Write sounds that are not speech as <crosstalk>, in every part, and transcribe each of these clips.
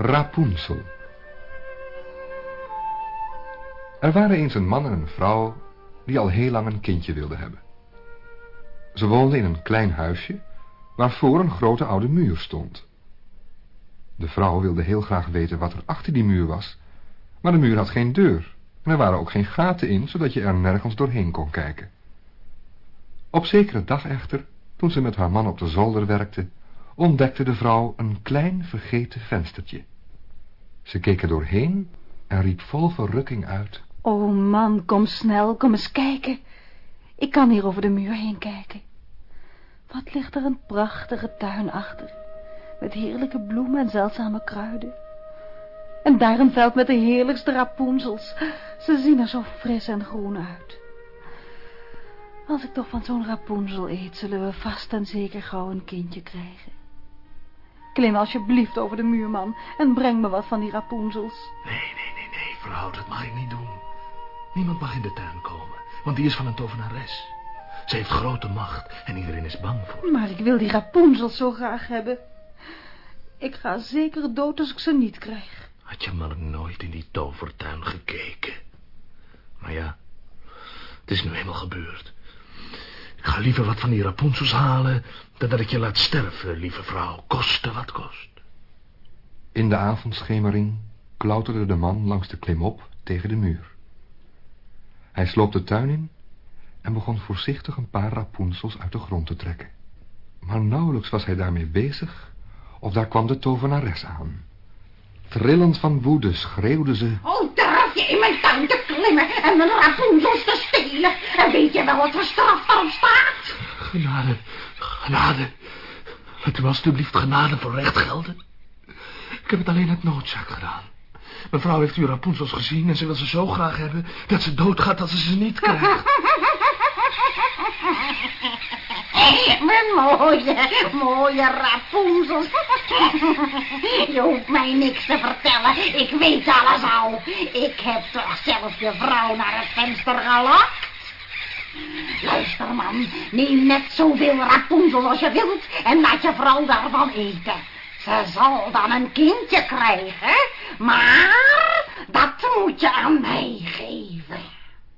Rapunzel. Er waren eens een man en een vrouw die al heel lang een kindje wilden hebben. Ze woonden in een klein huisje waarvoor een grote oude muur stond. De vrouw wilde heel graag weten wat er achter die muur was, maar de muur had geen deur en er waren ook geen gaten in, zodat je er nergens doorheen kon kijken. Op zekere dag echter, toen ze met haar man op de zolder werkte, ontdekte de vrouw een klein vergeten venstertje. Ze keek er doorheen en riep vol verrukking uit. Oh man, kom snel, kom eens kijken. Ik kan hier over de muur heen kijken. Wat ligt er een prachtige tuin achter, met heerlijke bloemen en zeldzame kruiden. En daar een veld met de heerlijkste rapoenzels. Ze zien er zo fris en groen uit. Als ik toch van zo'n rapoenzel eet, zullen we vast en zeker gauw een kindje krijgen. Klim alsjeblieft over de muurman en breng me wat van die rapoenzels. Nee, nee, nee, nee, vrouw, dat mag ik niet doen. Niemand mag in de tuin komen, want die is van een tovenares. Ze heeft grote macht en iedereen is bang voor. Maar ik wil die rapoenzels zo graag hebben. Ik ga zeker dood als ik ze niet krijg. Had je maar nooit in die tovertuin gekeken. Maar ja, het is nu helemaal gebeurd. Ik ga liever wat van die Rapunzels halen... dan dat ik je laat sterven, lieve vrouw, koste wat kost. In de avondschemering klauterde de man langs de klimop tegen de muur. Hij sloop de tuin in en begon voorzichtig een paar Rapunzels uit de grond te trekken. Maar nauwelijks was hij daarmee bezig, of daar kwam de tovenares aan. Trillend van woede schreeuwde ze... Oh, durf je in mijn te klimmen en mijn rapoenzels te stelen? En weet je wel wat voor straf daarop staat? Genade, genade. Laat u alstublieft genade voor recht gelden. Ik heb het alleen uit noodzaak gedaan. Mevrouw heeft uw Rapunzels gezien en ze wil ze zo graag hebben... dat ze doodgaat als ze ze niet krijgt. <laughs> Mijn mooie, mooie Rapunzels. Je hoeft mij niks te vertellen. Ik weet alles al. Ik heb toch zelf je vrouw naar het venster gelokt. Luister, man. Neem net zoveel Rapunzels als je wilt en laat je vrouw daarvan eten. Ze zal dan een kindje krijgen, maar dat moet je aan mij geven.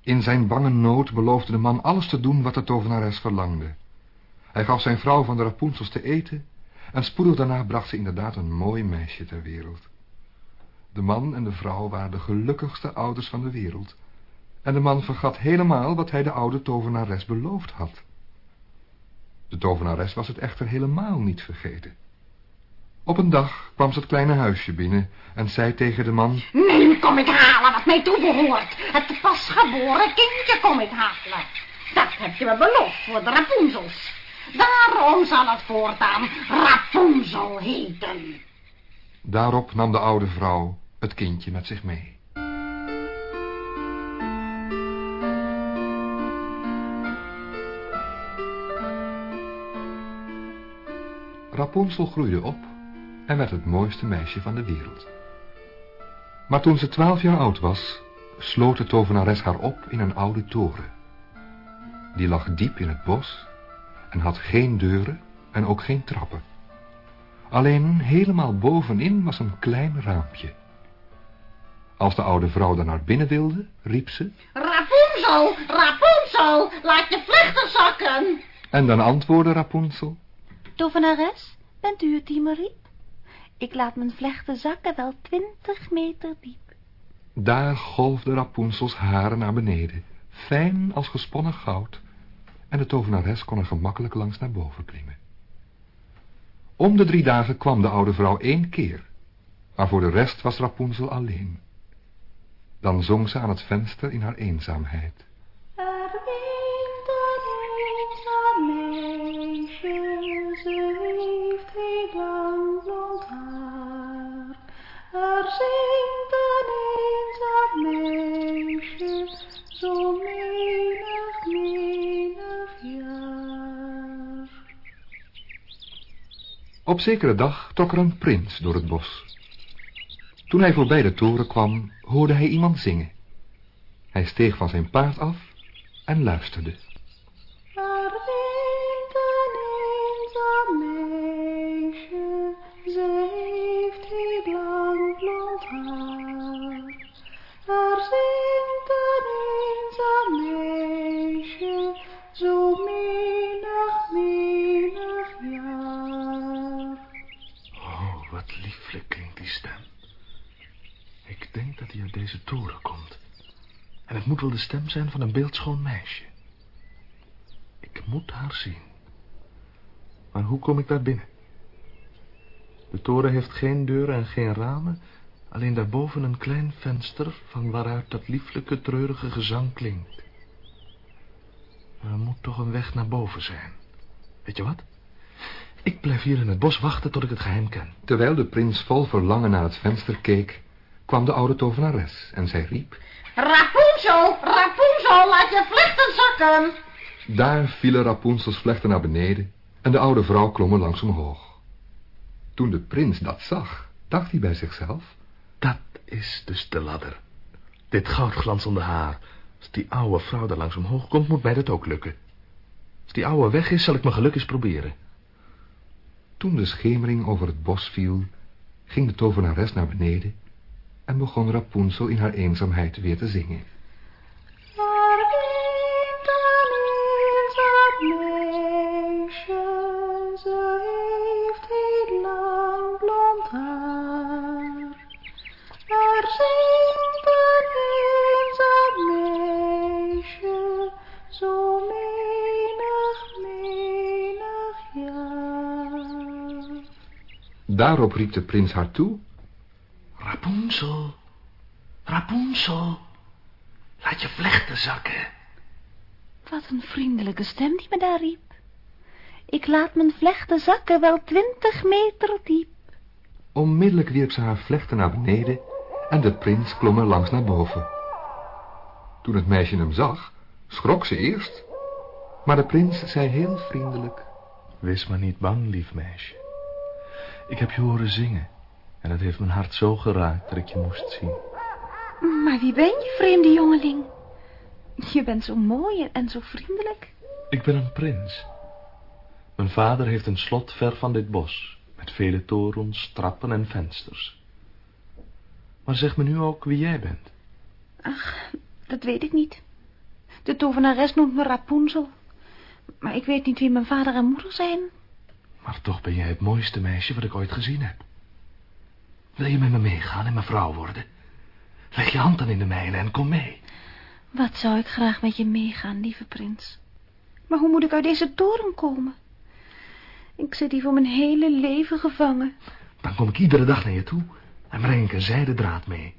In zijn bange nood beloofde de man alles te doen wat de tovenares verlangde. Hij gaf zijn vrouw van de Rapunzels te eten en spoedig daarna bracht ze inderdaad een mooi meisje ter wereld. De man en de vrouw waren de gelukkigste ouders van de wereld en de man vergat helemaal wat hij de oude tovenares beloofd had. De tovenares was het echter helemaal niet vergeten. Op een dag kwam ze het kleine huisje binnen en zei tegen de man... Nu kom ik halen wat mij toebehoort. Het pasgeboren kindje kom ik halen. Dat heb je me beloofd voor de Rapunzels. Daarom zal het voortaan Rapunzel heten. Daarop nam de oude vrouw het kindje met zich mee. Rapunzel groeide op en werd het mooiste meisje van de wereld. Maar toen ze twaalf jaar oud was, sloot de tovenares haar op in een oude toren. Die lag diep in het bos en had geen deuren en ook geen trappen. Alleen helemaal bovenin was een klein raampje. Als de oude vrouw daar naar binnen wilde, riep ze... Rapunzel, Rapunzel, laat je vlechten zakken. En dan antwoordde Rapunzel... Tovenares, bent u het die me riep? Ik laat mijn vlechten zakken wel twintig meter diep. Daar golfde Rapunzels haren naar beneden, fijn als gesponnen goud, en de tovenares kon er gemakkelijk langs naar boven klimmen. Om de drie dagen kwam de oude vrouw één keer, maar voor de rest was Rapunzel alleen. Dan zong ze aan het venster in haar eenzaamheid. Er zingt een eenzaam meisje, zo menig, menig jaar. Op zekere dag trok er een prins door het bos. Toen hij voorbij de toren kwam, hoorde hij iemand zingen. Hij steeg van zijn paard af en luisterde. Er zingt een eenzaam meisje, zo menig, menig Oh, wat lieflijk klinkt die stem. Ik denk dat hij uit deze toren komt. En het moet wel de stem zijn van een beeldschoon meisje. Ik moet haar zien. Maar hoe kom ik daar binnen? De toren heeft geen deuren en geen ramen alleen daarboven een klein venster van waaruit dat lieflijke, treurige gezang klinkt. er moet toch een weg naar boven zijn. Weet je wat? Ik blijf hier in het bos wachten tot ik het geheim ken. Terwijl de prins vol verlangen naar het venster keek, kwam de oude tovenares en zij riep... Rapunzel, Rapunzel, laat je vlechten zakken. Daar vielen Rapunzels vlechten naar beneden en de oude vrouw klom er langs omhoog. Toen de prins dat zag, dacht hij bij zichzelf... Is dus de ladder. Dit goudglanzende haar. Als die oude vrouw daar langs omhoog komt, moet mij dat ook lukken. Als die oude weg is, zal ik mijn geluk eens proberen. Toen de schemering over het bos viel, ging de tovenares naar beneden en begon Rapunzel in haar eenzaamheid weer te zingen. Daarop riep de prins haar toe. Rapunzel, Rapunzel, laat je vlechten zakken. Wat een vriendelijke stem die me daar riep. Ik laat mijn vlechten zakken wel twintig meter diep. Onmiddellijk wierp ze haar vlechten naar beneden en de prins klom er langs naar boven. Toen het meisje hem zag, schrok ze eerst, maar de prins zei heel vriendelijk... Wees maar niet bang, lief meisje. Ik heb je horen zingen. En het heeft mijn hart zo geraakt dat ik je moest zien. Maar wie ben je, vreemde jongeling? Je bent zo mooi en zo vriendelijk. Ik ben een prins. Mijn vader heeft een slot ver van dit bos. Met vele torens, trappen en vensters. Maar zeg me nu ook wie jij bent. Ach, dat weet ik niet. De tovenares noemt me Rapunzel. Maar ik weet niet wie mijn vader en moeder zijn. Maar toch ben jij het mooiste meisje wat ik ooit gezien heb. Wil je met me meegaan en mijn vrouw worden? Leg je hand dan in de mijne en kom mee. Wat zou ik graag met je meegaan, lieve prins. Maar hoe moet ik uit deze toren komen? Ik zit hier voor mijn hele leven gevangen. Dan kom ik iedere dag naar je toe en breng ik een zijden draad mee.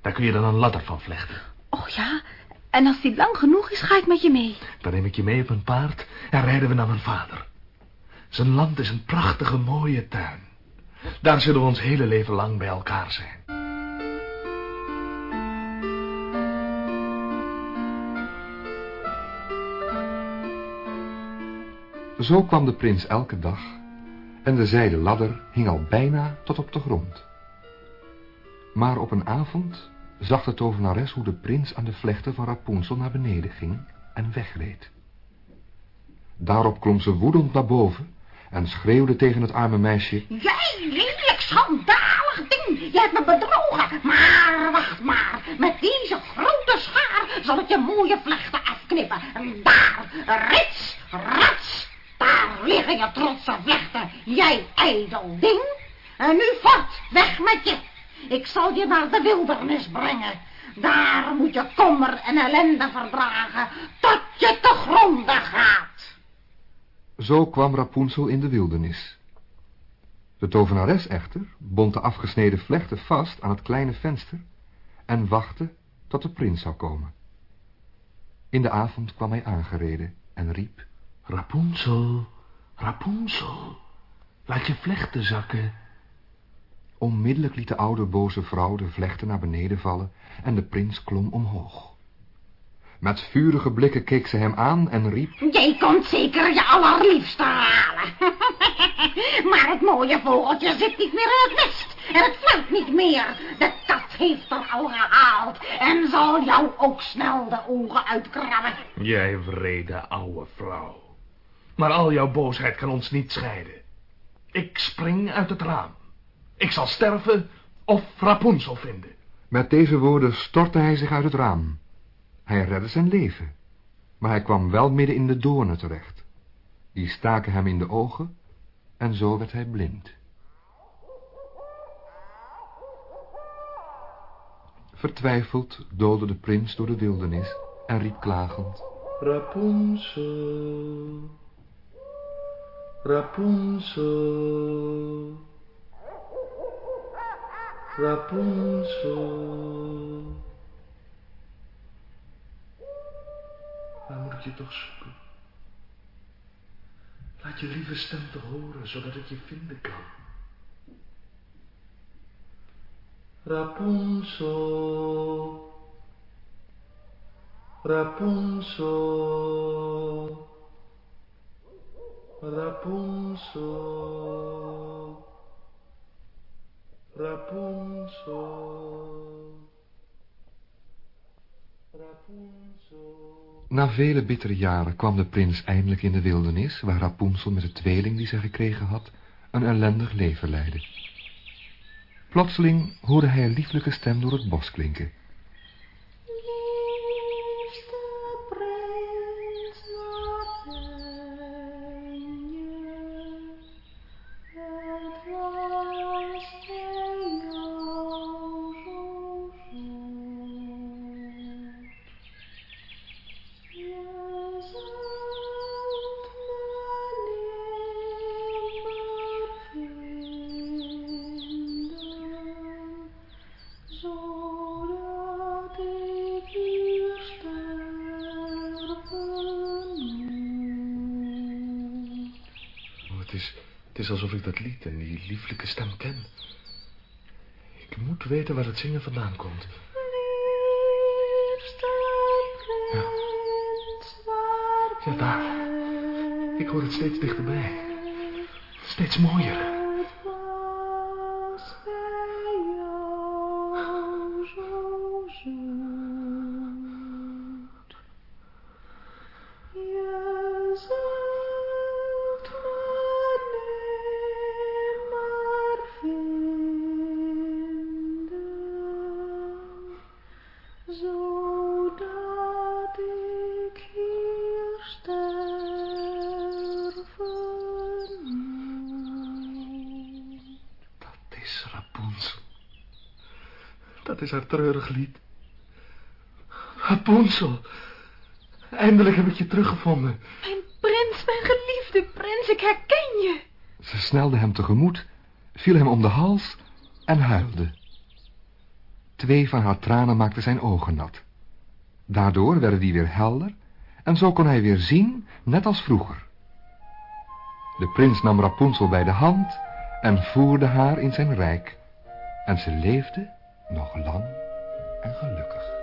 Daar kun je dan een ladder van vlechten. Oh ja, en als die lang genoeg is, ga ik met je mee. Dan neem ik je mee op een paard en rijden we naar mijn vader. Zijn land is een prachtige, mooie tuin. Daar zullen we ons hele leven lang bij elkaar zijn. Zo kwam de prins elke dag en de zijde ladder hing al bijna tot op de grond. Maar op een avond zag de tovenares hoe de prins aan de vlechten van Rapunzel naar beneden ging en wegreed. Daarop klom ze woedend naar boven en schreeuwde tegen het arme meisje... Jij lelijk schandalig ding, je hebt me bedrogen. Maar wacht maar, met deze grote schaar zal ik je mooie vlechten afknippen. En daar, rits, rats, daar liggen je trotse vlechten, jij ijdel ding. En nu voort, weg met je. Ik zal je naar de wildernis brengen. Daar moet je kommer en ellende verdragen, tot je te gronden gaat. Zo kwam Rapunzel in de wildernis. De tovenares echter bond de afgesneden vlechten vast aan het kleine venster en wachtte tot de prins zou komen. In de avond kwam hij aangereden en riep... Rapunzel, Rapunzel, laat je vlechten zakken. Onmiddellijk liet de oude boze vrouw de vlechten naar beneden vallen en de prins klom omhoog. Met vurige blikken keek ze hem aan en riep... Jij komt zeker je allerliefste halen. <laughs> maar het mooie vogeltje zit niet meer in het nest. En het fluit niet meer. De kat heeft er al gehaald. En zal jou ook snel de ogen uitkrabben. Jij vrede oude vrouw. Maar al jouw boosheid kan ons niet scheiden. Ik spring uit het raam. Ik zal sterven of Rapunzel vinden. Met deze woorden stortte hij zich uit het raam. Hij redde zijn leven, maar hij kwam wel midden in de doornen terecht. Die staken hem in de ogen en zo werd hij blind. Vertwijfeld doolde de prins door de wildernis en riep klagend. Rapunzel, Rapunzel, Rapunzel. Waar moet ik je toch zoeken? Laat je lieve stem te horen, zodat ik je vinden kan. Rapunzel, Rapunzel, Rapunzel, Rapunzel. Na vele bittere jaren kwam de prins eindelijk in de wildernis, waar Rapunzel met de tweeling die zij gekregen had, een ellendig leven leidde. Plotseling hoorde hij een lieflijke stem door het bos klinken. Het, is, het is alsof ik dat lied en die lieflijke stem ken. Ik moet weten waar het zingen vandaan komt. Waar Ja, daar. Ik hoor het steeds dichterbij. Steeds mooier. Is haar treurig lied. Rapunzel. Eindelijk heb ik je teruggevonden. Mijn prins, mijn geliefde prins, ik herken je. Ze snelde hem tegemoet, viel hem om de hals en huilde. Twee van haar tranen maakten zijn ogen nat. Daardoor werden die weer helder en zo kon hij weer zien, net als vroeger. De prins nam Rapunzel bij de hand en voerde haar in zijn rijk. En ze leefde nog lang en gelukkig.